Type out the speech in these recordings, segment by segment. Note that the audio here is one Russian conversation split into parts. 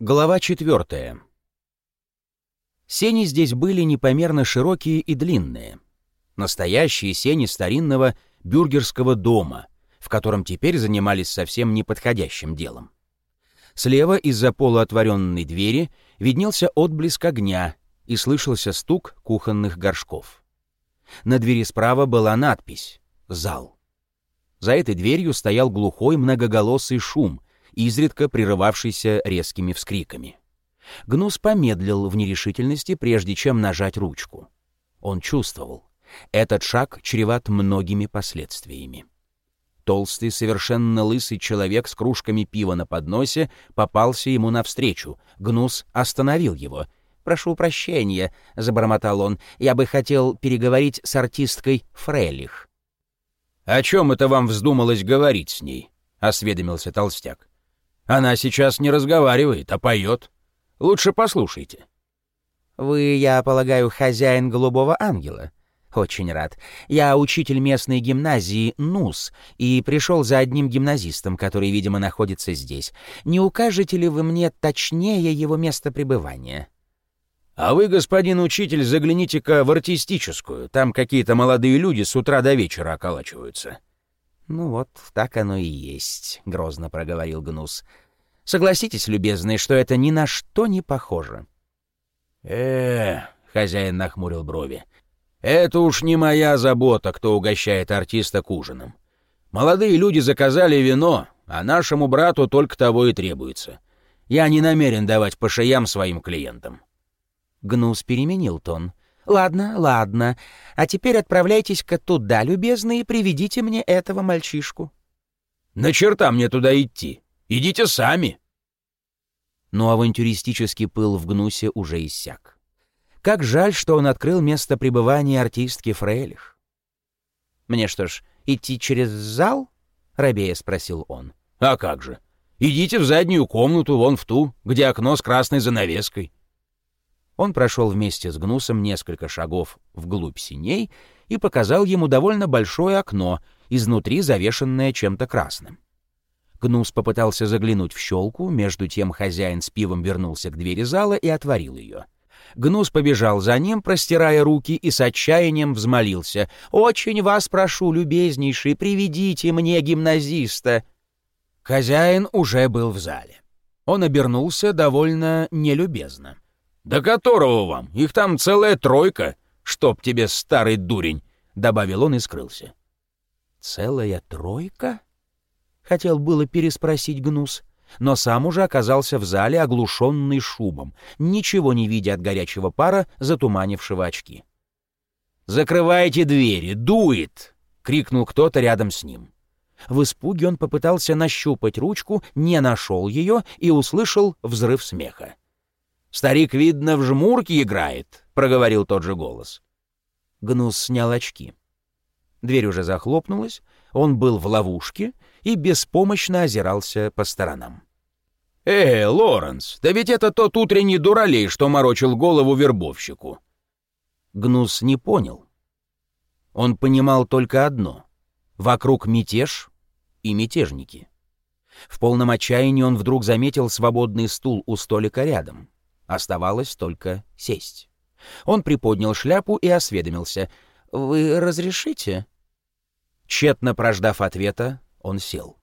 Глава четвертая. Сени здесь были непомерно широкие и длинные. Настоящие сени старинного бюргерского дома, в котором теперь занимались совсем неподходящим делом. Слева из-за полуотворенной двери виднелся отблеск огня и слышался стук кухонных горшков. На двери справа была надпись «Зал». За этой дверью стоял глухой многоголосый шум — изредка прерывавшийся резкими вскриками. Гнус помедлил в нерешительности, прежде чем нажать ручку. Он чувствовал, этот шаг чреват многими последствиями. Толстый, совершенно лысый человек с кружками пива на подносе попался ему навстречу. Гнус остановил его. «Прошу прощения», — забормотал он, — «я бы хотел переговорить с артисткой Фрелих». «О чем это вам вздумалось говорить с ней?» — осведомился толстяк. Она сейчас не разговаривает, а поет. Лучше послушайте». «Вы, я полагаю, хозяин голубого ангела?» «Очень рад. Я учитель местной гимназии НУС и пришел за одним гимназистом, который, видимо, находится здесь. Не укажете ли вы мне точнее его место пребывания?» «А вы, господин учитель, загляните-ка в артистическую. Там какие-то молодые люди с утра до вечера околачиваются». «Ну вот, так оно и есть», — грозно проговорил Гнус. «Согласитесь, любезный, что это ни на что не похоже». э хозяин нахмурил брови. «Это уж не моя забота, кто угощает артиста к ужинам. Молодые люди заказали вино, а нашему брату только того и требуется. Я не намерен давать по шеям своим клиентам». Гнус переменил тон. «Ладно, ладно. А теперь отправляйтесь-ка туда, любезный, и приведите мне этого мальчишку». «На черта мне туда идти? Идите сами!» Но авантюристический пыл в Гнусе уже иссяк. Как жаль, что он открыл место пребывания артистки Фрейлих. «Мне что ж, идти через зал?» — рабея спросил он. «А как же? Идите в заднюю комнату, вон в ту, где окно с красной занавеской. Он прошел вместе с Гнусом несколько шагов вглубь синей и показал ему довольно большое окно, изнутри завешенное чем-то красным. Гнус попытался заглянуть в щелку, между тем хозяин с пивом вернулся к двери зала и отворил ее. Гнус побежал за ним, простирая руки, и с отчаянием взмолился. «Очень вас прошу, любезнейший, приведите мне гимназиста!» Хозяин уже был в зале. Он обернулся довольно нелюбезно. «Да которого вам? Их там целая тройка, чтоб тебе, старый дурень!» — добавил он и скрылся. «Целая тройка?» — хотел было переспросить Гнус, но сам уже оказался в зале, оглушенный шумом, ничего не видя от горячего пара, затуманившего очки. «Закрывайте двери! Дует!» — крикнул кто-то рядом с ним. В испуге он попытался нащупать ручку, не нашел ее и услышал взрыв смеха. Старик, видно, в жмурке играет», — проговорил тот же голос. Гнус снял очки. Дверь уже захлопнулась, он был в ловушке и беспомощно озирался по сторонам. «Э, Лоренс, да ведь это тот утренний дуралей, что морочил голову вербовщику». Гнус не понял. Он понимал только одно — вокруг мятеж и мятежники. В полном отчаянии он вдруг заметил свободный стул у столика рядом. Оставалось только сесть. Он приподнял шляпу и осведомился. «Вы разрешите?» Тщетно прождав ответа, он сел.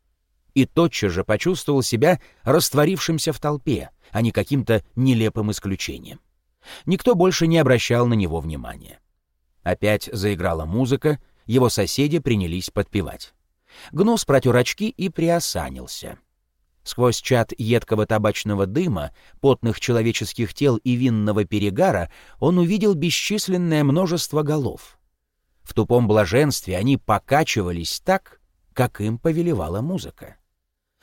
И тотчас же почувствовал себя растворившимся в толпе, а не каким-то нелепым исключением. Никто больше не обращал на него внимания. Опять заиграла музыка, его соседи принялись подпевать. Гнус протер очки и приосанился. Сквозь чад едкого табачного дыма, потных человеческих тел и винного перегара он увидел бесчисленное множество голов. В тупом блаженстве они покачивались так, как им повелевала музыка.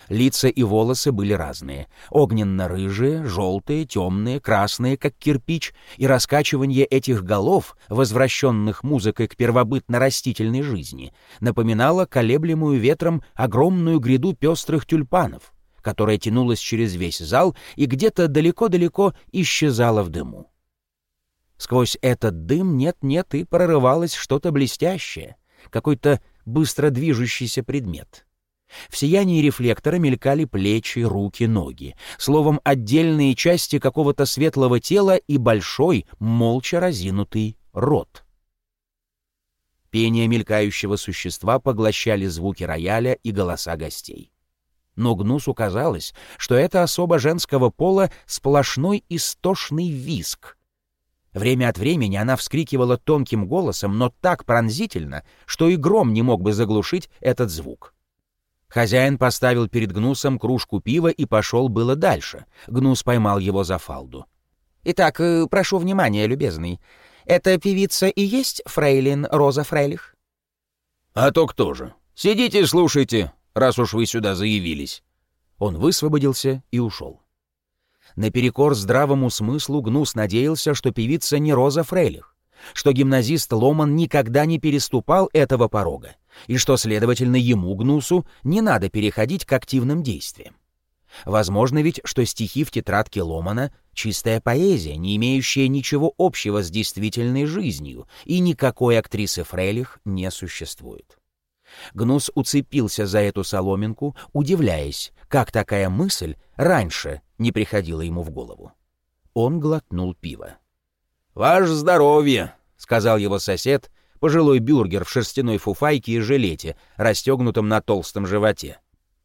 Лица и волосы были разные — огненно-рыжие, желтые, темные, красные, как кирпич, и раскачивание этих голов, возвращенных музыкой к первобытно-растительной жизни, напоминало колеблемую ветром огромную гряду пестрых тюльпанов — которая тянулась через весь зал и где-то далеко-далеко исчезала в дыму. Сквозь этот дым нет-нет и прорывалось что-то блестящее, какой-то быстро движущийся предмет. В сиянии рефлектора мелькали плечи, руки, ноги. Словом, отдельные части какого-то светлого тела и большой, молча разинутый рот. Пение мелькающего существа поглощали звуки рояля и голоса гостей. Но Гнусу казалось, что это особо женского пола сплошной истошный виск. Время от времени она вскрикивала тонким голосом, но так пронзительно, что и гром не мог бы заглушить этот звук. Хозяин поставил перед Гнусом кружку пива и пошел было дальше. Гнус поймал его за фалду. «Итак, э, прошу внимания, любезный. Эта певица и есть фрейлин Роза Фрейлих?» «А то кто же? Сидите и слушайте, раз уж вы сюда заявились». Он высвободился и ушел. Наперекор здравому смыслу Гнус надеялся, что певица не Роза Фрейлих, что гимназист Ломан никогда не переступал этого порога, и что, следовательно, ему, Гнусу, не надо переходить к активным действиям. Возможно ведь, что стихи в тетрадке Ломана — чистая поэзия, не имеющая ничего общего с действительной жизнью, и никакой актрисы Фрейлих не существует. Гнус уцепился за эту соломинку, удивляясь, как такая мысль раньше не приходила ему в голову. Он глотнул пиво. «Ваше здоровье!» — сказал его сосед, пожилой бюргер в шерстяной фуфайке и жилете, расстегнутом на толстом животе.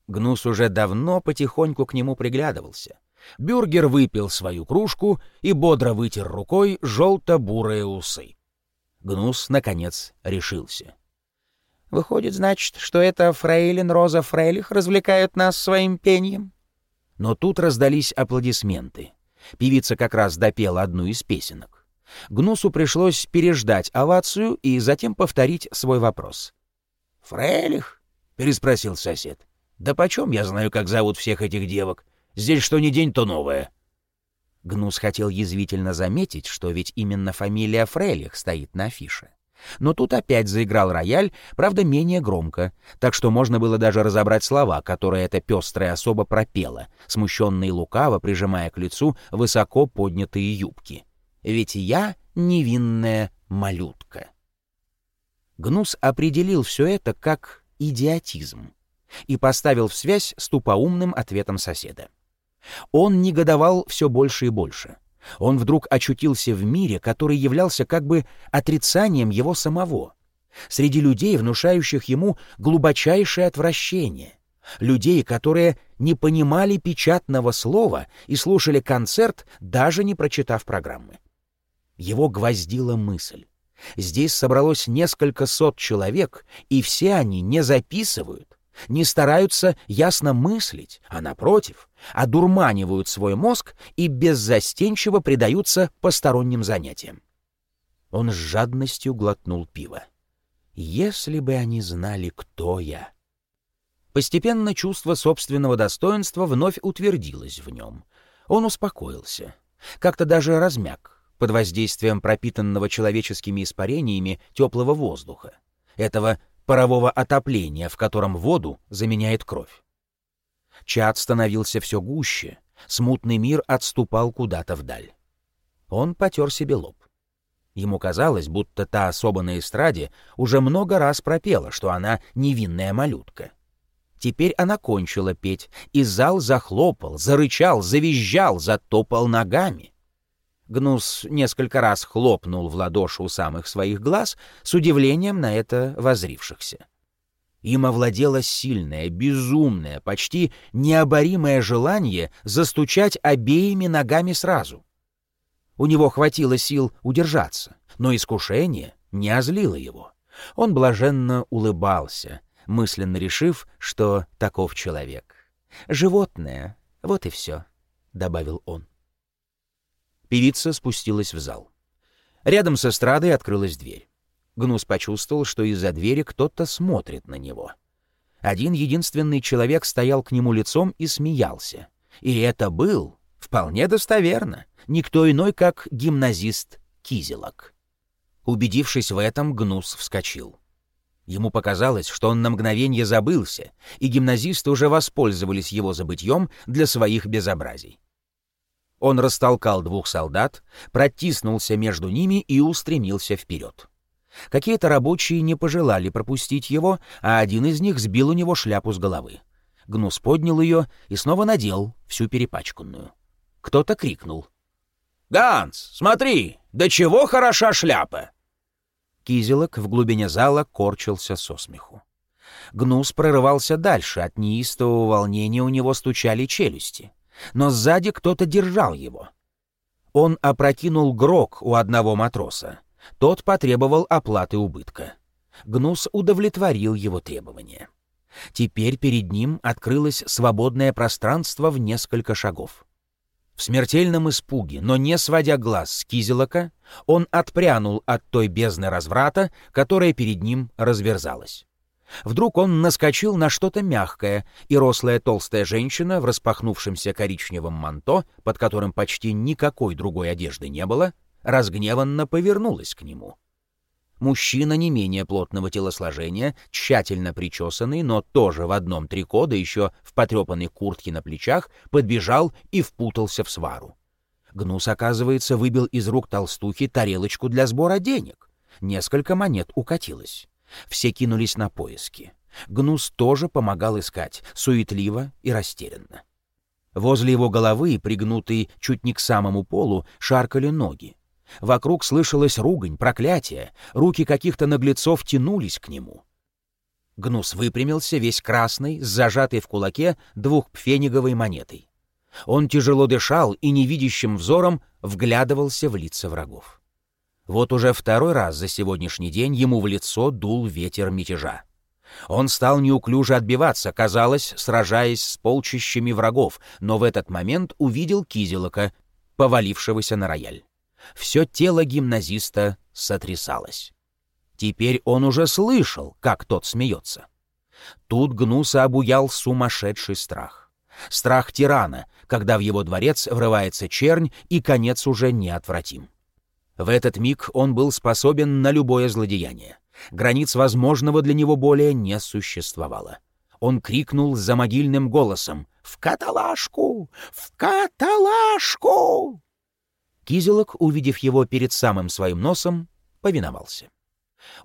Гнус уже давно потихоньку к нему приглядывался. Бюргер выпил свою кружку и бодро вытер рукой желто-бурые усы. Гнус, наконец, решился. «Выходит, значит, что это фрейлин Роза Фрейлих развлекает нас своим пением?» Но тут раздались аплодисменты. Певица как раз допела одну из песенок. Гнусу пришлось переждать овацию и затем повторить свой вопрос. «Фрейлих?» — переспросил сосед. Да почем я знаю, как зовут всех этих девок? Здесь что ни день, то новое. Гнус хотел язвительно заметить, что ведь именно фамилия Фрейлих стоит на афише. Но тут опять заиграл рояль, правда, менее громко, так что можно было даже разобрать слова, которые эта пестрая особа пропела, смущенно и лукаво прижимая к лицу высоко поднятые юбки. «Ведь я невинная малютка». Гнус определил все это как идиотизм и поставил в связь с тупоумным ответом соседа. Он негодовал все больше и больше. Он вдруг очутился в мире, который являлся как бы отрицанием его самого. Среди людей, внушающих ему глубочайшее отвращение. Людей, которые не понимали печатного слова и слушали концерт, даже не прочитав программы. Его гвоздила мысль. Здесь собралось несколько сот человек, и все они не записывают, не стараются ясно мыслить, а, напротив, одурманивают свой мозг и беззастенчиво предаются посторонним занятиям. Он с жадностью глотнул пиво. Если бы они знали, кто я. Постепенно чувство собственного достоинства вновь утвердилось в нем. Он успокоился, как-то даже размяк под воздействием пропитанного человеческими испарениями теплого воздуха, этого парового отопления, в котором воду заменяет кровь. Чад становился все гуще, смутный мир отступал куда-то вдаль. Он потер себе лоб. Ему казалось, будто та особа на эстраде уже много раз пропела, что она невинная малютка. Теперь она кончила петь, и зал захлопал, зарычал, завизжал, затопал ногами. Гнус несколько раз хлопнул в ладоши у самых своих глаз, с удивлением на это возрившихся. Им овладело сильное, безумное, почти необоримое желание застучать обеими ногами сразу. У него хватило сил удержаться, но искушение не озлило его. Он блаженно улыбался, мысленно решив, что таков человек. «Животное, вот и все», — добавил он. Певица спустилась в зал. Рядом с эстрадой открылась дверь. Гнус почувствовал, что из-за двери кто-то смотрит на него. Один единственный человек стоял к нему лицом и смеялся. И это был, вполне достоверно, никто иной, как гимназист Кизелок. Убедившись в этом, Гнус вскочил. Ему показалось, что он на мгновение забылся, и гимназисты уже воспользовались его забытьем для своих безобразий. Он растолкал двух солдат, протиснулся между ними и устремился вперед. Какие-то рабочие не пожелали пропустить его, а один из них сбил у него шляпу с головы. Гнус поднял ее и снова надел, всю перепачканную. Кто-то крикнул. «Ганс, смотри, до чего хороша шляпа!» Кизелок в глубине зала корчился со смеху. Гнус прорывался дальше, от неистового волнения у него стучали челюсти. Но сзади кто-то держал его. Он опрокинул грок у одного матроса. Тот потребовал оплаты убытка. Гнус удовлетворил его требования. Теперь перед ним открылось свободное пространство в несколько шагов. В смертельном испуге, но не сводя глаз с Кизелока, он отпрянул от той бездны разврата, которая перед ним разверзалась. Вдруг он наскочил на что-то мягкое, и рослая толстая женщина в распахнувшемся коричневом манто, под которым почти никакой другой одежды не было, разгневанно повернулась к нему. Мужчина не менее плотного телосложения, тщательно причесанный, но тоже в одном трико, да еще в потрепанной куртке на плечах, подбежал и впутался в свару. Гнус, оказывается, выбил из рук толстухи тарелочку для сбора денег. Несколько монет укатилось. Все кинулись на поиски. Гнус тоже помогал искать, суетливо и растерянно. Возле его головы, пригнутые чуть не к самому полу, шаркали ноги. Вокруг слышалась ругань, проклятие, руки каких-то наглецов тянулись к нему. Гнус выпрямился, весь красный, с зажатой в кулаке двухпфениговой монетой. Он тяжело дышал и невидящим взором вглядывался в лица врагов. Вот уже второй раз за сегодняшний день ему в лицо дул ветер мятежа. Он стал неуклюже отбиваться, казалось, сражаясь с полчищами врагов, но в этот момент увидел Кизелока, повалившегося на рояль. Все тело гимназиста сотрясалось. Теперь он уже слышал, как тот смеется. Тут Гнуса обуял сумасшедший страх. Страх тирана, когда в его дворец врывается чернь, и конец уже неотвратим. В этот миг он был способен на любое злодеяние. Границ возможного для него более не существовало. Он крикнул за могильным голосом «В каталажку! В каталажку!» Кизелок, увидев его перед самым своим носом, повиновался.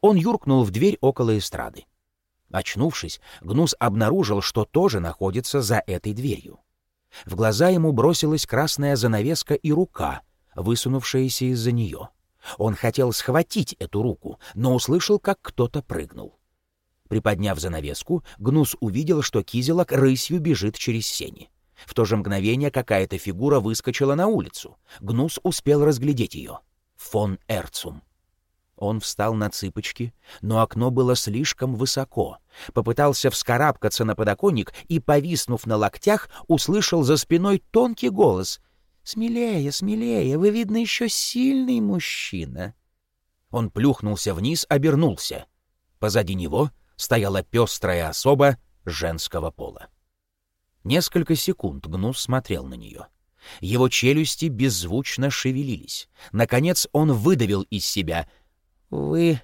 Он юркнул в дверь около эстрады. Очнувшись, Гнус обнаружил, что тоже находится за этой дверью. В глаза ему бросилась красная занавеска и рука, высунувшаяся из-за нее. Он хотел схватить эту руку, но услышал, как кто-то прыгнул. Приподняв занавеску, Гнус увидел, что Кизелок рысью бежит через сени. В то же мгновение какая-то фигура выскочила на улицу. Гнус успел разглядеть ее. Фон Эрцум. Он встал на цыпочки, но окно было слишком высоко. Попытался вскарабкаться на подоконник и, повиснув на локтях, услышал за спиной тонкий голос. «Смелее, смелее, вы, видно, еще сильный мужчина». Он плюхнулся вниз, обернулся. Позади него стояла пестрая особа женского пола. Несколько секунд Гнус смотрел на нее. Его челюсти беззвучно шевелились. Наконец он выдавил из себя. «Вы...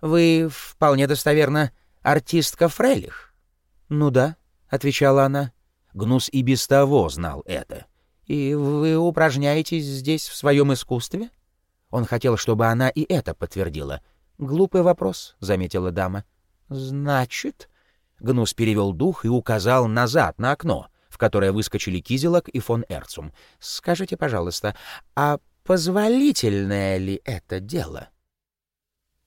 вы вполне достоверно артистка Фрелих?» «Ну да», — отвечала она. Гнус и без того знал это. «И вы упражняетесь здесь в своем искусстве?» Он хотел, чтобы она и это подтвердила. «Глупый вопрос», — заметила дама. «Значит...» Гнус перевел дух и указал назад, на окно, в которое выскочили Кизелок и фон Эрцум. «Скажите, пожалуйста, а позволительное ли это дело?»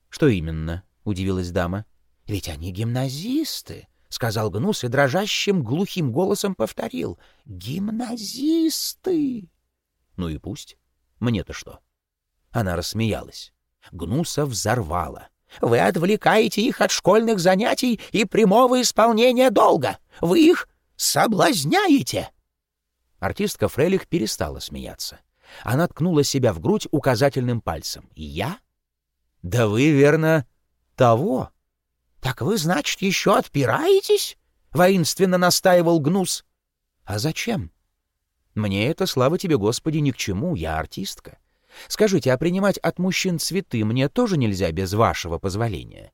«Что именно?» — удивилась дама. «Ведь они гимназисты», — сказал Гнус и дрожащим глухим голосом повторил. «Гимназисты!» «Ну и пусть. Мне-то что?» Она рассмеялась. Гнуса взорвала. Вы отвлекаете их от школьных занятий и прямого исполнения долга. Вы их соблазняете!» Артистка Фрелих перестала смеяться. Она ткнула себя в грудь указательным пальцем. «Я? Да вы, верно, того?» «Так вы, значит, еще отпираетесь?» — воинственно настаивал Гнус. «А зачем? Мне это, слава тебе, Господи, ни к чему, я артистка. Скажите, а принимать от мужчин цветы мне тоже нельзя без вашего позволения?»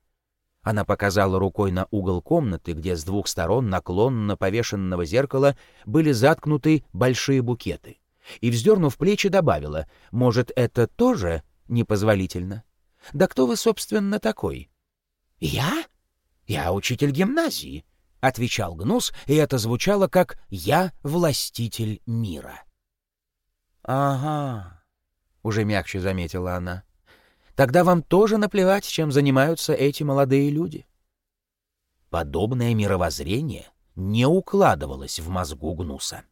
Она показала рукой на угол комнаты, где с двух сторон наклонно повешенного зеркала были заткнуты большие букеты. И, вздернув плечи, добавила, «Может, это тоже непозволительно?» Да кто вы, собственно, такой?» «Я? Я учитель гимназии», — отвечал Гнус, и это звучало как «я властитель мира». «Ага», — уже мягче заметила она. «Тогда вам тоже наплевать, чем занимаются эти молодые люди». Подобное мировоззрение не укладывалось в мозгу Гнуса.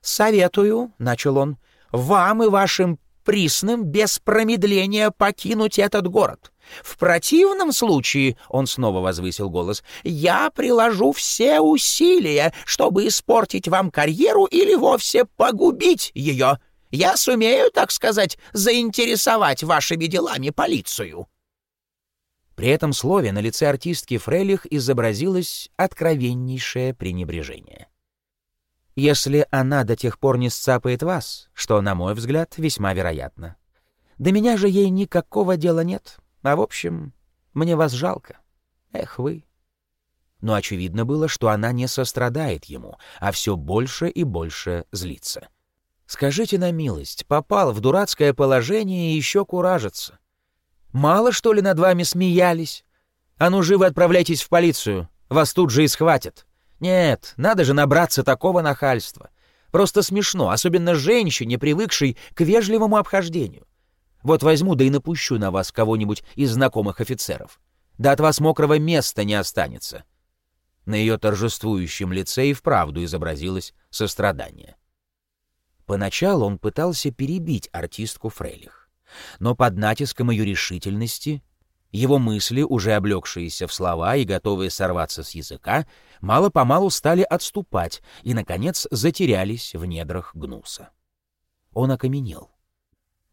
«Советую», — начал он, — «вам и вашим присным без промедления покинуть этот город. В противном случае, — он снова возвысил голос, — я приложу все усилия, чтобы испортить вам карьеру или вовсе погубить ее. Я сумею, так сказать, заинтересовать вашими делами полицию». При этом слове на лице артистки Фрелих изобразилось откровеннейшее пренебрежение. «Если она до тех пор не сцапает вас, что, на мой взгляд, весьма вероятно. До меня же ей никакого дела нет, а в общем, мне вас жалко. Эх вы!» Но очевидно было, что она не сострадает ему, а все больше и больше злится. «Скажите на милость, попал в дурацкое положение и еще куражится. Мало, что ли, над вами смеялись? А ну, живо отправляйтесь в полицию, вас тут же и схватят. Нет, надо же набраться такого нахальства. Просто смешно, особенно женщине, привыкшей к вежливому обхождению. Вот возьму да и напущу на вас кого-нибудь из знакомых офицеров. Да от вас мокрого места не останется». На ее торжествующем лице и вправду изобразилось сострадание. Поначалу он пытался перебить артистку Фрейлих но под натиском ее решительности его мысли, уже облегшиеся в слова и готовые сорваться с языка, мало-помалу стали отступать и, наконец, затерялись в недрах гнуса. Он окаменел.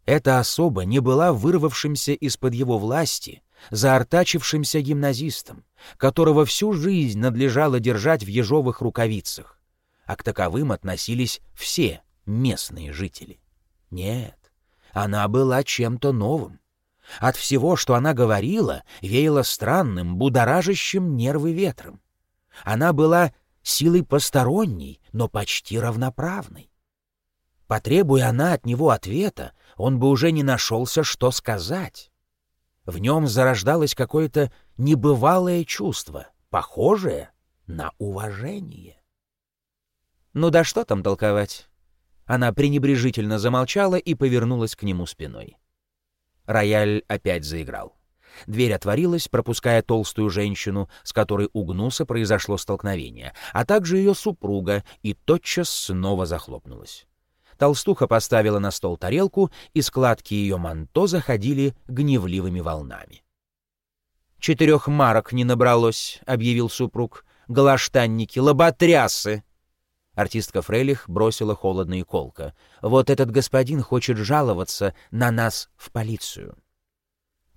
Эта особа не была вырвавшимся из-под его власти, заортачившимся гимназистом, которого всю жизнь надлежало держать в ежовых рукавицах, а к таковым относились все местные жители. Нет, она была чем-то новым. От всего, что она говорила, веяло странным, будоражащим нервы ветром. Она была силой посторонней, но почти равноправной. Потребуя она от него ответа, он бы уже не нашелся, что сказать. В нем зарождалось какое-то небывалое чувство, похожее на уважение. Ну да что там толковать? Она пренебрежительно замолчала и повернулась к нему спиной. Рояль опять заиграл. Дверь отворилась, пропуская толстую женщину, с которой у Гнуса произошло столкновение, а также ее супруга, и тотчас снова захлопнулась. Толстуха поставила на стол тарелку, и складки ее манто заходили гневливыми волнами. «Четырех марок не набралось», — объявил супруг. «Галаштанники, лоботрясы!» Артистка Фрейлих бросила холодно и колко. «Вот этот господин хочет жаловаться на нас в полицию».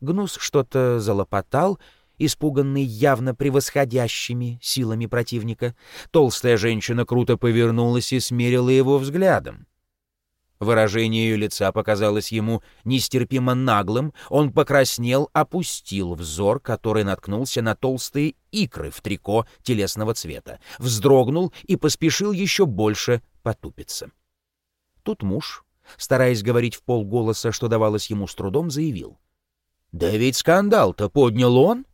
Гнус что-то залопотал, испуганный явно превосходящими силами противника. Толстая женщина круто повернулась и смерила его взглядом. Выражение ее лица показалось ему нестерпимо наглым, он покраснел, опустил взор, который наткнулся на толстые икры в трико телесного цвета, вздрогнул и поспешил еще больше потупиться. Тут муж, стараясь говорить в полголоса, что давалось ему с трудом, заявил. «Да ведь скандал-то поднял он!»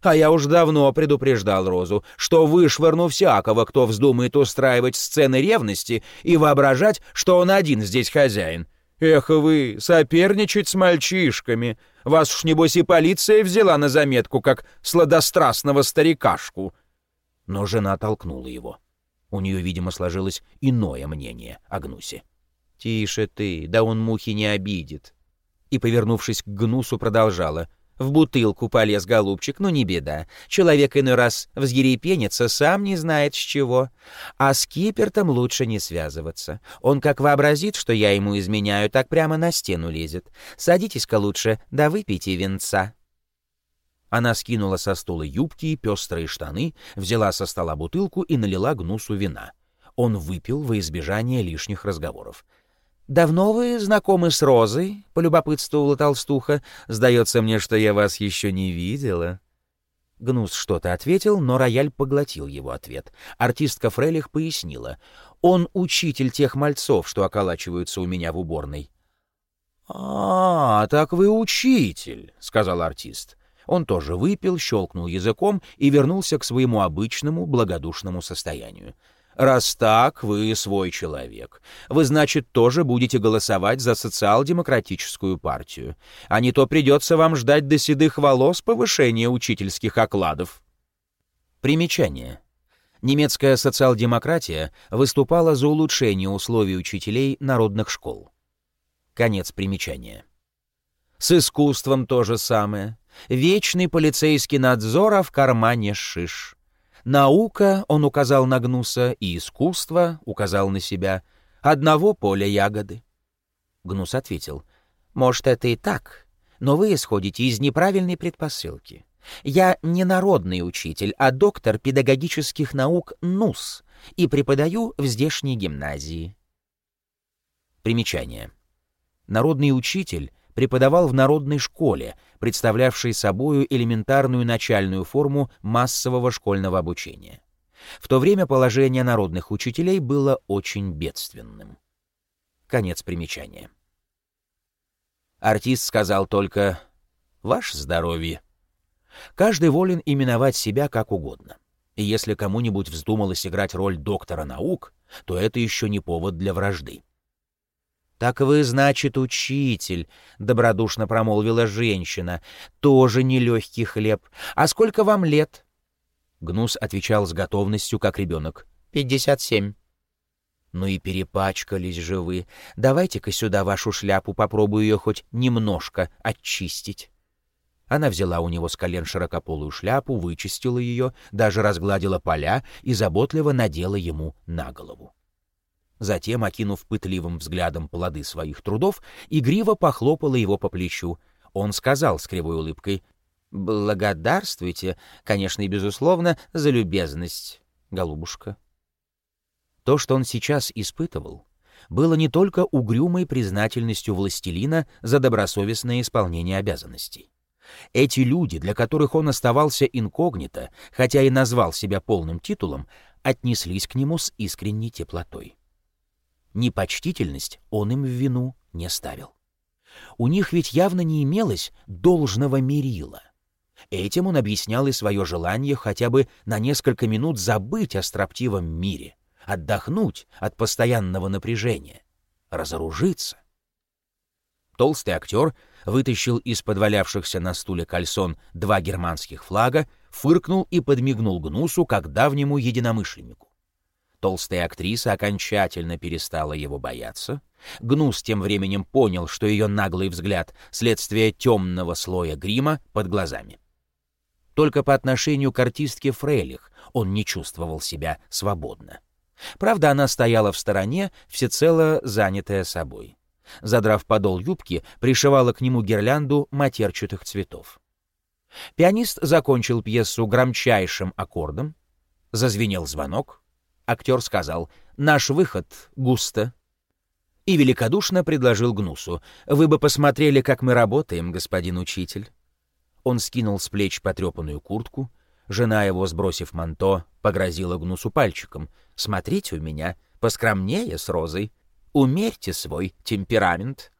А я уж давно предупреждал Розу, что вышвырну всякого, кто вздумает устраивать сцены ревности и воображать, что он один здесь хозяин. Эх вы, соперничать с мальчишками. Вас уж, небось, и полиция взяла на заметку, как сладострастного старикашку. Но жена толкнула его. У нее, видимо, сложилось иное мнение о Гнусе. «Тише ты, да он мухи не обидит». И, повернувшись к Гнусу, продолжала. В бутылку полез голубчик, ну не беда. Человек иной раз взъерепенится, сам не знает с чего. А с Кипертом лучше не связываться. Он как вообразит, что я ему изменяю, так прямо на стену лезет. Садитесь-ка лучше, да выпейте венца. Она скинула со стула юбки и пестрые штаны, взяла со стола бутылку и налила гнусу вина. Он выпил во избежание лишних разговоров. «Давно вы знакомы с Розой?» — полюбопытствовала толстуха. «Сдается мне, что я вас еще не видела». Гнус что-то ответил, но рояль поглотил его ответ. Артистка Фрелих пояснила. «Он учитель тех мальцов, что околачиваются у меня в уборной». «А, так вы учитель», — сказал артист. Он тоже выпил, щелкнул языком и вернулся к своему обычному благодушному состоянию. «Раз так, вы свой человек. Вы, значит, тоже будете голосовать за социал-демократическую партию. А не то придется вам ждать до седых волос повышения учительских окладов». Примечание. Немецкая социал-демократия выступала за улучшение условий учителей народных школ. Конец примечания. С искусством то же самое. Вечный полицейский надзор, а в кармане шиш. Наука, он указал на Гнуса, и искусство указал на себя. Одного поля ягоды. Гнус ответил, «Может, это и так, но вы исходите из неправильной предпосылки. Я не народный учитель, а доктор педагогических наук НУС и преподаю в здешней гимназии». Примечание. Народный учитель преподавал в народной школе, представлявшей собою элементарную начальную форму массового школьного обучения. В то время положение народных учителей было очень бедственным. Конец примечания. Артист сказал только «Ваше здоровье». Каждый волен именовать себя как угодно. И если кому-нибудь вздумалось играть роль доктора наук, то это еще не повод для вражды. «Так вы, значит, учитель», — добродушно промолвила женщина. «Тоже нелегкий хлеб. А сколько вам лет?» Гнус отвечал с готовностью, как ребенок. «Пятьдесят семь». «Ну и перепачкались же вы. Давайте-ка сюда вашу шляпу, попробую ее хоть немножко очистить». Она взяла у него с колен широкополую шляпу, вычистила ее, даже разгладила поля и заботливо надела ему на голову. Затем, окинув пытливым взглядом плоды своих трудов, игриво похлопала его по плечу. Он сказал с кривой улыбкой, «Благодарствуйте, конечно и безусловно, за любезность, голубушка». То, что он сейчас испытывал, было не только угрюмой признательностью властелина за добросовестное исполнение обязанностей. Эти люди, для которых он оставался инкогнито, хотя и назвал себя полным титулом, отнеслись к нему с искренней теплотой. Непочтительность он им в вину не ставил. У них ведь явно не имелось должного мерила. Этим он объяснял и свое желание хотя бы на несколько минут забыть о строптивом мире, отдохнуть от постоянного напряжения, разоружиться. Толстый актер вытащил из подвалявшихся на стуле кальсон два германских флага, фыркнул и подмигнул Гнусу, как давнему единомышленнику. Толстая актриса окончательно перестала его бояться. Гнус тем временем понял, что ее наглый взгляд — следствие темного слоя грима под глазами. Только по отношению к артистке Фрейлих он не чувствовал себя свободно. Правда, она стояла в стороне, всецело занятая собой. Задрав подол юбки, пришивала к нему гирлянду матерчатых цветов. Пианист закончил пьесу громчайшим аккордом. Зазвенел звонок. Актер сказал «Наш выход густо». И великодушно предложил Гнусу «Вы бы посмотрели, как мы работаем, господин учитель». Он скинул с плеч потрепанную куртку. Жена его, сбросив манто, погрозила Гнусу пальчиком. «Смотрите у меня, поскромнее с розой. Умерьте свой темперамент».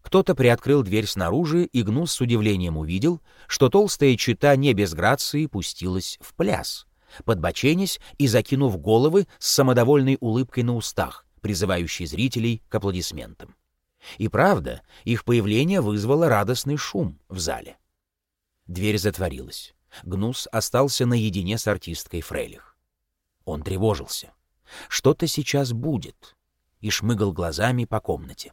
Кто-то приоткрыл дверь снаружи, и Гнус с удивлением увидел, что толстая чита не без грации пустилась в пляс подбоченясь и закинув головы с самодовольной улыбкой на устах, призывающей зрителей к аплодисментам. И правда, их появление вызвало радостный шум в зале. Дверь затворилась. Гнус остался наедине с артисткой Фрейлих. Он тревожился. Что-то сейчас будет. И шмыгал глазами по комнате.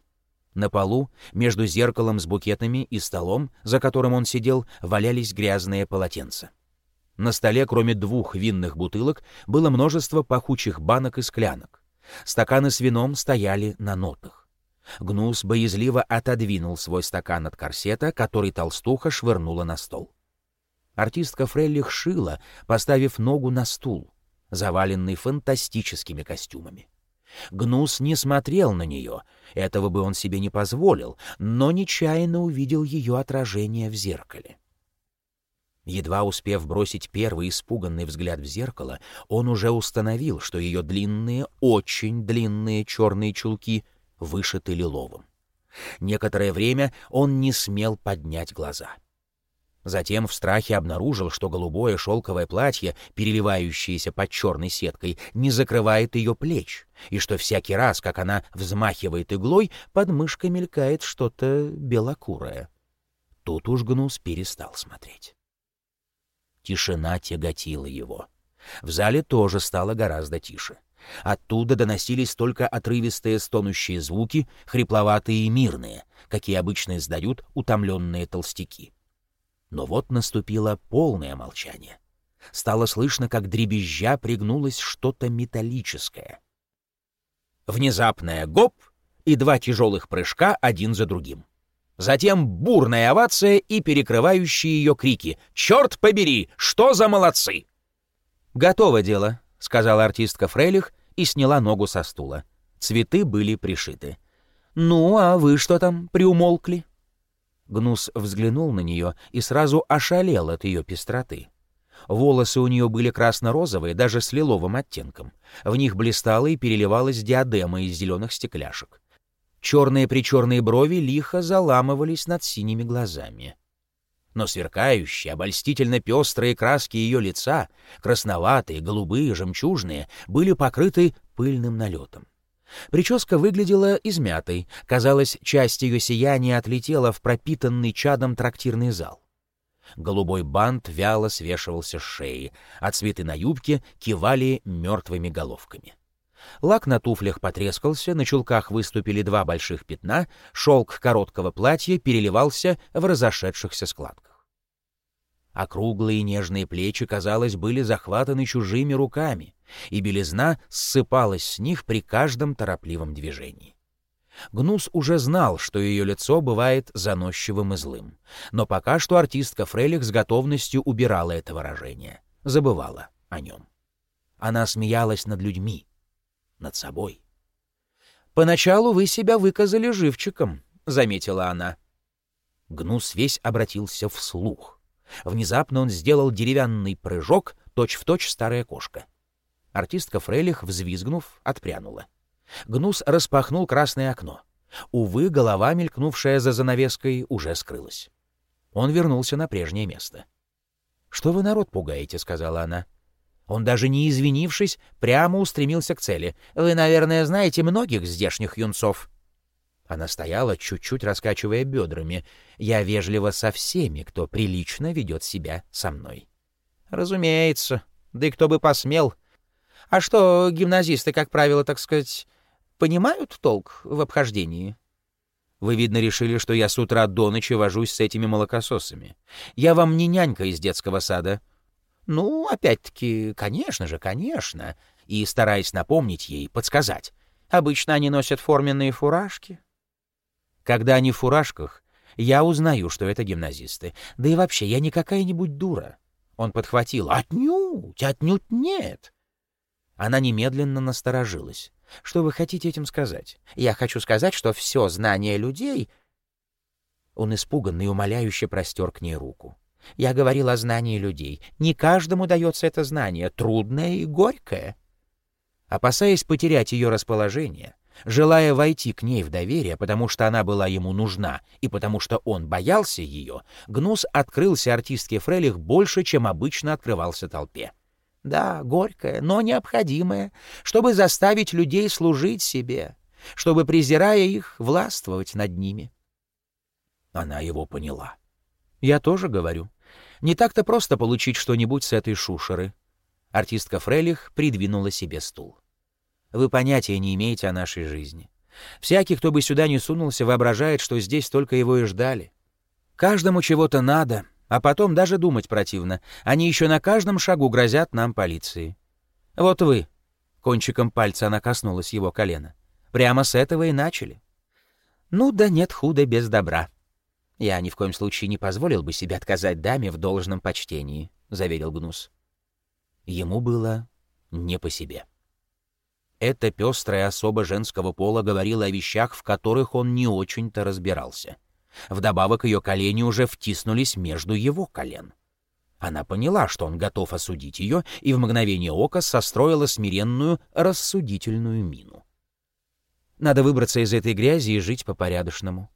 На полу, между зеркалом с букетами и столом, за которым он сидел, валялись грязные полотенца. На столе, кроме двух винных бутылок, было множество пахучих банок и склянок. Стаканы с вином стояли на нотах. Гнус боязливо отодвинул свой стакан от корсета, который толстуха швырнула на стол. Артистка Фреллих шила, поставив ногу на стул, заваленный фантастическими костюмами. Гнус не смотрел на нее, этого бы он себе не позволил, но нечаянно увидел ее отражение в зеркале. Едва успев бросить первый испуганный взгляд в зеркало, он уже установил, что ее длинные, очень длинные черные чулки вышиты лиловым. Некоторое время он не смел поднять глаза. Затем в страхе обнаружил, что голубое шелковое платье, переливающееся под черной сеткой, не закрывает ее плеч, и что всякий раз, как она взмахивает иглой, под мышкой мелькает что-то белокурое. Тут уж Гнус перестал смотреть. Тишина тяготила его. В зале тоже стало гораздо тише. Оттуда доносились только отрывистые стонущие звуки, хрипловатые и мирные, какие обычно издают утомленные толстяки. Но вот наступило полное молчание. Стало слышно, как дребезжа пригнулось что-то металлическое. Внезапная гоп и два тяжелых прыжка один за другим. Затем бурная овация и перекрывающие ее крики «Черт побери! Что за молодцы!» «Готово дело», — сказала артистка Фрейлих и сняла ногу со стула. Цветы были пришиты. «Ну, а вы что там, приумолкли?» Гнус взглянул на нее и сразу ошалел от ее пестроты. Волосы у нее были красно-розовые, даже с лиловым оттенком. В них блистала и переливалась диадема из зеленых стекляшек. Черные-причерные брови лихо заламывались над синими глазами но сверкающие, обольстительно пестрые краски ее лица, красноватые, голубые, жемчужные, были покрыты пыльным налетом. Прическа выглядела измятой, казалось, часть ее сияния отлетела в пропитанный чадом трактирный зал. Голубой бант вяло свешивался с шеи, а цветы на юбке кивали мертвыми головками. Лак на туфлях потрескался, на чулках выступили два больших пятна, шелк короткого платья переливался в разошедшихся складках. Округлые нежные плечи, казалось, были захватаны чужими руками, и белизна ссыпалась с них при каждом торопливом движении. Гнус уже знал, что ее лицо бывает заносчивым и злым, но пока что артистка Фрелих с готовностью убирала это выражение, забывала о нем. Она смеялась над людьми, над собой. «Поначалу вы себя выказали живчиком», — заметила она. Гнус весь обратился вслух. Внезапно он сделал деревянный прыжок, точь-в-точь точь старая кошка. Артистка Фрейлих, взвизгнув, отпрянула. Гнус распахнул красное окно. Увы, голова, мелькнувшая за занавеской, уже скрылась. Он вернулся на прежнее место. «Что вы народ пугаете?» — сказала она. Он, даже не извинившись, прямо устремился к цели. «Вы, наверное, знаете многих здешних юнцов». Она стояла, чуть-чуть раскачивая бедрами. Я вежливо со всеми, кто прилично ведет себя со мной. Разумеется. Да и кто бы посмел. А что, гимназисты, как правило, так сказать, понимают толк в обхождении? Вы, видно, решили, что я с утра до ночи вожусь с этими молокососами. Я вам не нянька из детского сада. Ну, опять-таки, конечно же, конечно. И, стараясь напомнить ей, подсказать. Обычно они носят форменные фуражки, когда они в фуражках, я узнаю, что это гимназисты. Да и вообще, я не какая-нибудь дура. Он подхватил. «Отнюдь! Отнюдь нет!» Она немедленно насторожилась. «Что вы хотите этим сказать? Я хочу сказать, что все знание людей...» Он испуганный и умоляюще простер к ней руку. «Я говорил о знании людей. Не каждому дается это знание, трудное и горькое». Опасаясь потерять ее расположение, Желая войти к ней в доверие, потому что она была ему нужна и потому что он боялся ее, Гнус открылся артистке Фрелих больше, чем обычно открывался толпе. Да, горькое, но необходимое, чтобы заставить людей служить себе, чтобы, презирая их, властвовать над ними. Она его поняла. Я тоже говорю. Не так-то просто получить что-нибудь с этой шушеры. Артистка Фрелих придвинула себе стул. Вы понятия не имеете о нашей жизни. Всякий, кто бы сюда не сунулся, воображает, что здесь только его и ждали. Каждому чего-то надо, а потом даже думать противно. Они еще на каждом шагу грозят нам полиции. Вот вы. Кончиком пальца она коснулась его колена. Прямо с этого и начали. Ну да нет худа без добра. Я ни в коем случае не позволил бы себе отказать даме в должном почтении, заверил Гнус. Ему было не по себе. Эта пестрая особа женского пола говорила о вещах, в которых он не очень-то разбирался. Вдобавок ее колени уже втиснулись между его колен. Она поняла, что он готов осудить ее, и в мгновение ока состроила смиренную, рассудительную мину. Надо выбраться из этой грязи и жить по-порядочному.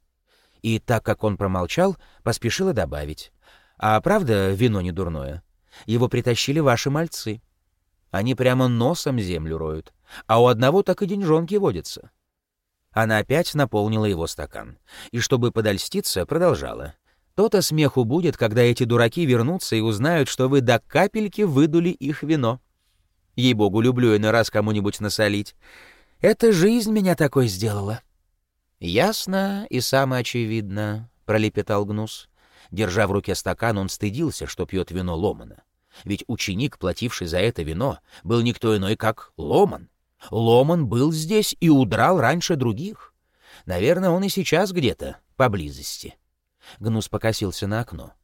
И так как он промолчал, поспешила добавить. А правда, вино не дурное? Его притащили ваши мальцы. Они прямо носом землю роют, а у одного так и деньжонки водятся. Она опять наполнила его стакан, и, чтобы подольститься, продолжала. То-то смеху будет, когда эти дураки вернутся и узнают, что вы до капельки выдули их вино. Ей-богу, люблю иной раз кому-нибудь насолить. Эта жизнь меня такой сделала. «Ясно и самое очевидно», — пролепетал Гнус. Держа в руке стакан, он стыдился, что пьет вино Ломана. Ведь ученик, плативший за это вино, был никто иной, как Ломан. Ломан был здесь и удрал раньше других. Наверное, он и сейчас где-то поблизости. Гнус покосился на окно.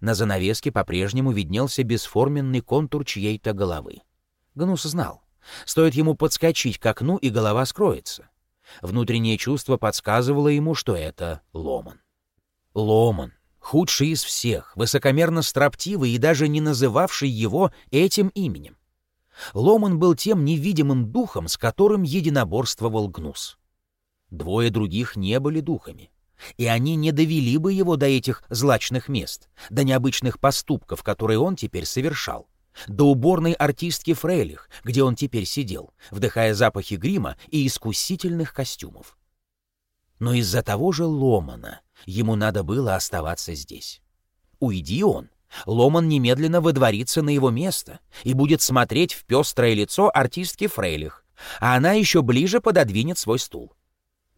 На занавеске по-прежнему виднелся бесформенный контур чьей-то головы. Гнус знал. Стоит ему подскочить к окну, и голова скроется. Внутреннее чувство подсказывало ему, что это Ломан. Ломан, худший из всех, высокомерно строптивый и даже не называвший его этим именем. Ломан был тем невидимым духом, с которым единоборствовал Гнус. Двое других не были духами, и они не довели бы его до этих злачных мест, до необычных поступков, которые он теперь совершал, до уборной артистки Фрейлих, где он теперь сидел, вдыхая запахи грима и искусительных костюмов. Но из-за того же Ломана ему надо было оставаться здесь. Уйди он, Ломан немедленно выдворится на его место и будет смотреть в пестрое лицо артистки Фрейлих, а она еще ближе пододвинет свой стул.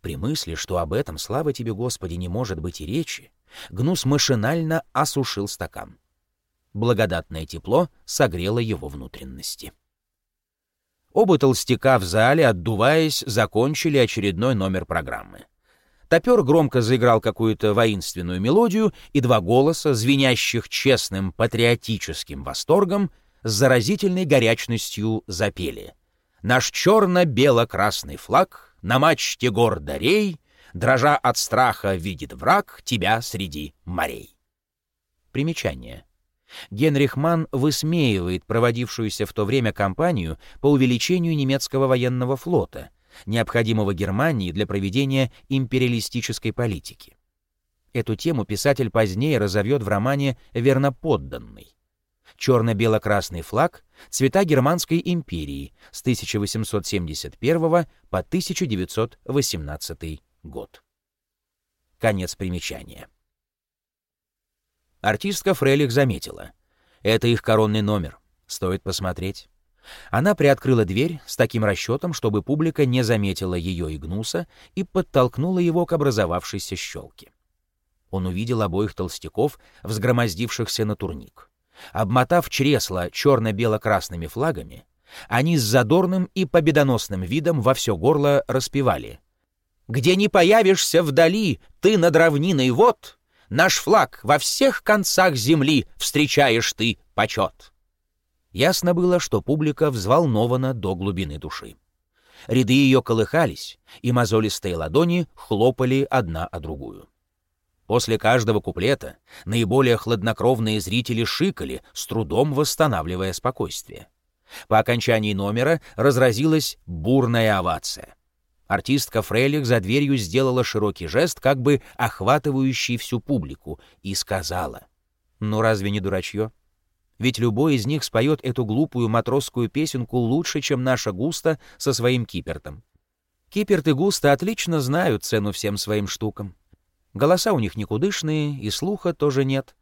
При мысли, что об этом, слава тебе, Господи, не может быть и речи, Гнус машинально осушил стакан. Благодатное тепло согрело его внутренности. Оба толстяка в зале, отдуваясь, закончили очередной номер программы. Топер громко заиграл какую-то воинственную мелодию, и два голоса, звенящих честным патриотическим восторгом, с заразительной горячностью запели. «Наш черно-бело-красный флаг на мачте гордо рей, дрожа от страха видит враг тебя среди морей». Примечание. Генрих Манн высмеивает проводившуюся в то время кампанию по увеличению немецкого военного флота — необходимого Германии для проведения империалистической политики. Эту тему писатель позднее разовьет в романе «Верноподданный». Черно-бело-красный флаг — цвета Германской империи с 1871 по 1918 год. Конец примечания. Артистка Фрелих заметила. Это их коронный номер. Стоит посмотреть. Она приоткрыла дверь с таким расчетом, чтобы публика не заметила ее и гнуса, и подтолкнула его к образовавшейся щелке. Он увидел обоих толстяков, взгромоздившихся на турник. Обмотав чресло черно-бело-красными флагами, они с задорным и победоносным видом во все горло распевали. «Где не появишься вдали, ты над равниной вот, наш флаг во всех концах земли встречаешь ты почет». Ясно было, что публика взволнована до глубины души. Ряды ее колыхались, и мозолистые ладони хлопали одна о другую. После каждого куплета наиболее хладнокровные зрители шикали, с трудом восстанавливая спокойствие. По окончании номера разразилась бурная овация. Артистка Фрейлих за дверью сделала широкий жест, как бы охватывающий всю публику, и сказала, «Ну разве не дурачье?» ведь любой из них споет эту глупую матросскую песенку лучше, чем наша Густа со своим Кипертом. Киперт и Густа отлично знают цену всем своим штукам. Голоса у них никудышные, и слуха тоже нет.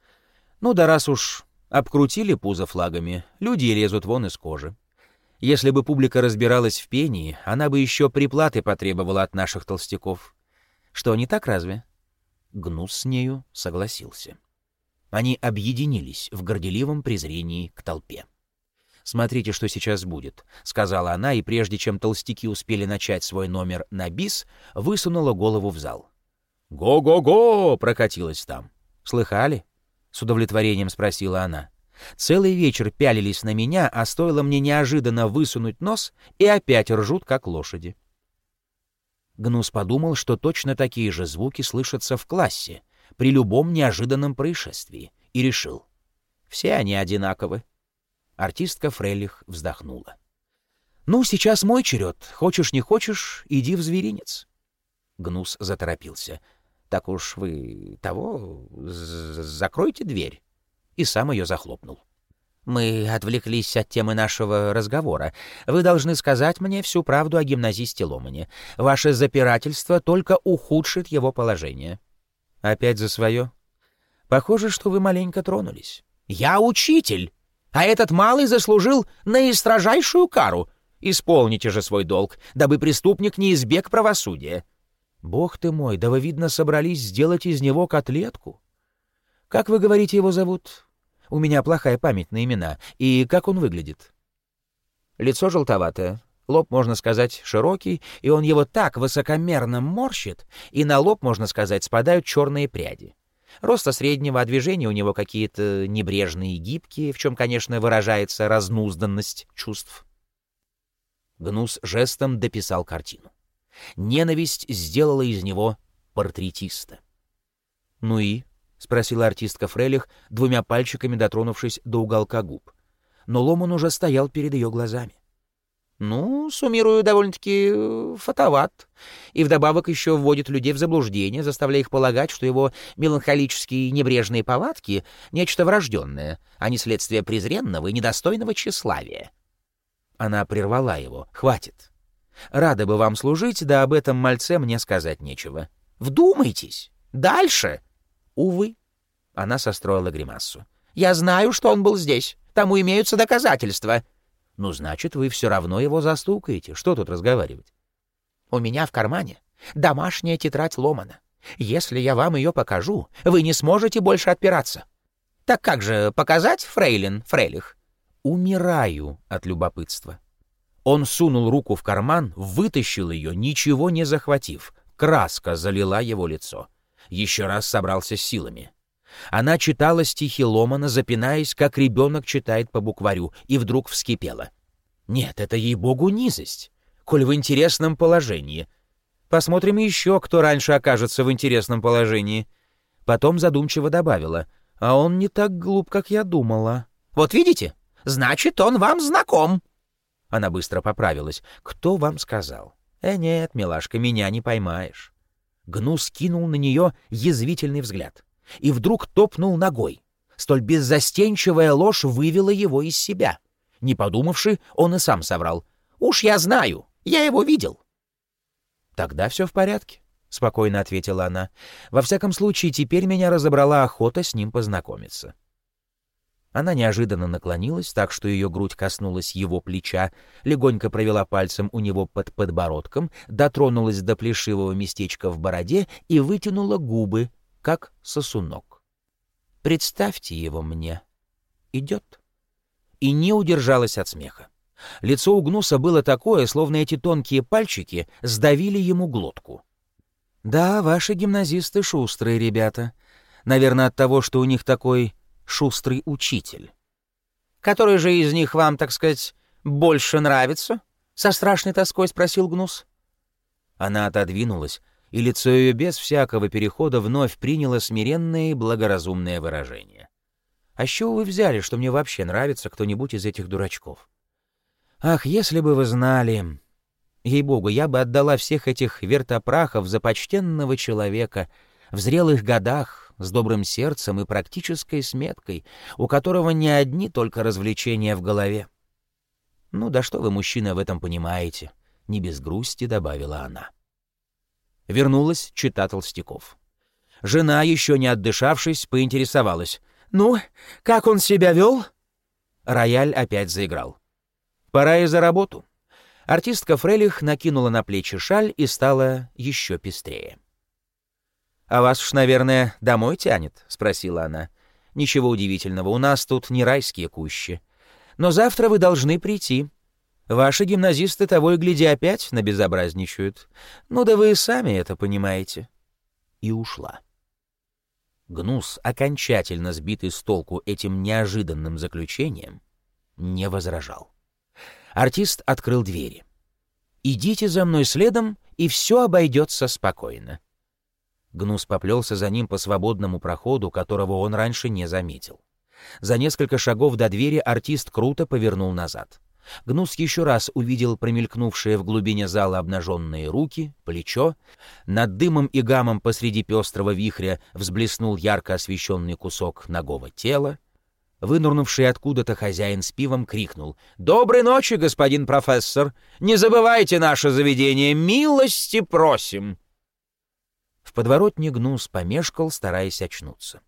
Ну да раз уж обкрутили пузо флагами, люди лезут вон из кожи. Если бы публика разбиралась в пении, она бы еще приплаты потребовала от наших толстяков. Что, не так разве? Гнус с нею согласился. Они объединились в горделивом презрении к толпе. «Смотрите, что сейчас будет», — сказала она, и прежде чем толстяки успели начать свой номер на бис, высунула голову в зал. «Го-го-го!» — прокатилась там. «Слыхали?» — с удовлетворением спросила она. «Целый вечер пялились на меня, а стоило мне неожиданно высунуть нос, и опять ржут, как лошади». Гнус подумал, что точно такие же звуки слышатся в классе, при любом неожиданном происшествии, и решил. Все они одинаковы. Артистка Фрелих вздохнула. «Ну, сейчас мой черед. Хочешь, не хочешь, иди в зверинец». Гнус заторопился. «Так уж вы того... закройте дверь». И сам ее захлопнул. «Мы отвлеклись от темы нашего разговора. Вы должны сказать мне всю правду о гимназисте Ломане. Ваше запирательство только ухудшит его положение». «Опять за свое?» «Похоже, что вы маленько тронулись». «Я учитель, а этот малый заслужил наистрожайшую кару. Исполните же свой долг, дабы преступник не избег правосудия». «Бог ты мой, да вы, видно, собрались сделать из него котлетку. Как вы говорите, его зовут? У меня плохая память на имена. И как он выглядит?» Лицо желтоватое, лоб, можно сказать, широкий, и он его так высокомерно морщит, и на лоб, можно сказать, спадают черные пряди. Роста среднего, а движения у него какие-то небрежные и гибкие, в чем, конечно, выражается разнузданность чувств. Гнус жестом дописал картину. Ненависть сделала из него портретиста. «Ну и?» — спросила артистка Фрелих, двумя пальчиками дотронувшись до уголка губ. Но Ломан уже стоял перед ее глазами. Ну, суммирую, довольно-таки э, фотоват. И вдобавок еще вводит людей в заблуждение, заставляя их полагать, что его меланхолические небрежные повадки — нечто врожденное, а не следствие презренного и недостойного тщеславия. Она прервала его. «Хватит. Рада бы вам служить, да об этом мальце мне сказать нечего. Вдумайтесь! Дальше!» «Увы». Она состроила гримассу. «Я знаю, что он был здесь. Тому имеются доказательства». Ну, значит, вы все равно его застукаете. Что тут разговаривать? У меня в кармане домашняя тетрадь Ломана. Если я вам ее покажу, вы не сможете больше отпираться. Так как же показать, фрейлин, фрейлих? Умираю от любопытства. Он сунул руку в карман, вытащил ее, ничего не захватив. Краска залила его лицо. Еще раз собрался с силами. Она читала стихи Ломана, запинаясь, как ребенок читает по букварю, и вдруг вскипела. «Нет, это ей-богу низость, коль в интересном положении. Посмотрим еще, кто раньше окажется в интересном положении». Потом задумчиво добавила, «А он не так глуп, как я думала». «Вот видите? Значит, он вам знаком». Она быстро поправилась. «Кто вам сказал?» «Э, нет, милашка, меня не поймаешь». Гнус кинул на нее язвительный взгляд и вдруг топнул ногой. Столь беззастенчивая ложь вывела его из себя. Не подумавши, он и сам соврал. «Уж я знаю, я его видел». «Тогда все в порядке», — спокойно ответила она. «Во всяком случае, теперь меня разобрала охота с ним познакомиться». Она неожиданно наклонилась, так что ее грудь коснулась его плеча, легонько провела пальцем у него под подбородком, дотронулась до плешивого местечка в бороде и вытянула губы, как сосунок. «Представьте его мне. Идет?» И не удержалась от смеха. Лицо у Гнуса было такое, словно эти тонкие пальчики сдавили ему глотку. «Да, ваши гимназисты шустрые ребята. Наверное, от того, что у них такой шустрый учитель». «Который же из них вам, так сказать, больше нравится?» — со страшной тоской спросил Гнус. Она отодвинулась, и лицо ее без всякого перехода вновь приняло смиренное и благоразумное выражение. «А с чего вы взяли, что мне вообще нравится кто-нибудь из этих дурачков?» «Ах, если бы вы знали!» Ей-богу, я бы отдала всех этих вертопрахов за почтенного человека в зрелых годах, с добрым сердцем и практической сметкой, у которого не одни только развлечения в голове. «Ну да что вы, мужчина, в этом понимаете?» — не без грусти добавила она. Вернулась чита Толстяков. Жена, еще не отдышавшись, поинтересовалась. «Ну, как он себя вел?» Рояль опять заиграл. «Пора и за работу». Артистка Фрелих накинула на плечи шаль и стала еще пестрее. «А вас уж, наверное, домой тянет?» — спросила она. «Ничего удивительного, у нас тут не райские кущи. Но завтра вы должны прийти. Ваши гимназисты того и гляди опять набезобразничают. Ну да вы и сами это понимаете». И ушла. Гнус, окончательно сбитый с толку этим неожиданным заключением, не возражал. Артист открыл двери. «Идите за мной следом, и все обойдется спокойно». Гнус поплелся за ним по свободному проходу, которого он раньше не заметил. За несколько шагов до двери артист круто повернул назад. Гнус еще раз увидел промелькнувшие в глубине зала обнаженные руки, плечо. Над дымом и гамом посреди пестрого вихря взблеснул ярко освещенный кусок ногого тела. Вынурнувший откуда-то хозяин с пивом крикнул «Доброй ночи, господин профессор! Не забывайте наше заведение! Милости просим!» В подворотне Гнус помешкал, стараясь очнуться.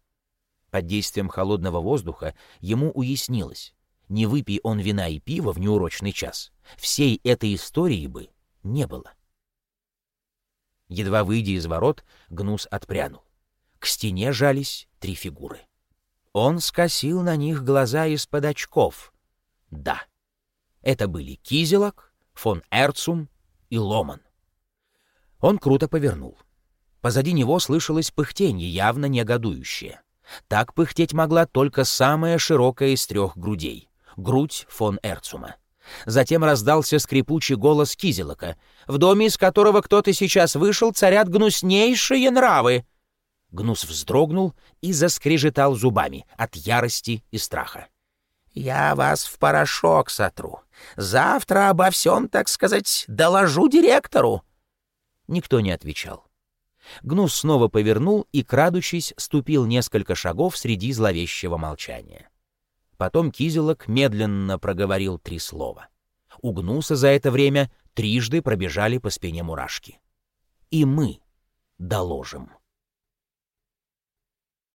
Под действием холодного воздуха ему уяснилось. Не выпей он вина и пива в неурочный час, всей этой истории бы не было. Едва выйдя из ворот, Гнус отпрянул. К стене жались три фигуры. Он скосил на них глаза из-под очков. Да, это были Кизелок, фон Эрцум и Ломан. Он круто повернул. Позади него слышалось пыхтенье, явно негодующее. Так пыхтеть могла только самая широкая из трех грудей грудь фон Эрцума. Затем раздался скрипучий голос Кизелока, в доме, из которого кто-то сейчас вышел, царят гнуснейшие нравы. Гнус вздрогнул и заскрежетал зубами от ярости и страха. «Я вас в порошок сотру. Завтра обо всем, так сказать, доложу директору». Никто не отвечал. Гнус снова повернул и, крадучись, ступил несколько шагов среди зловещего молчания. Потом Кизелок медленно проговорил три слова. У Гнуса за это время трижды пробежали по спине мурашки. «И мы доложим».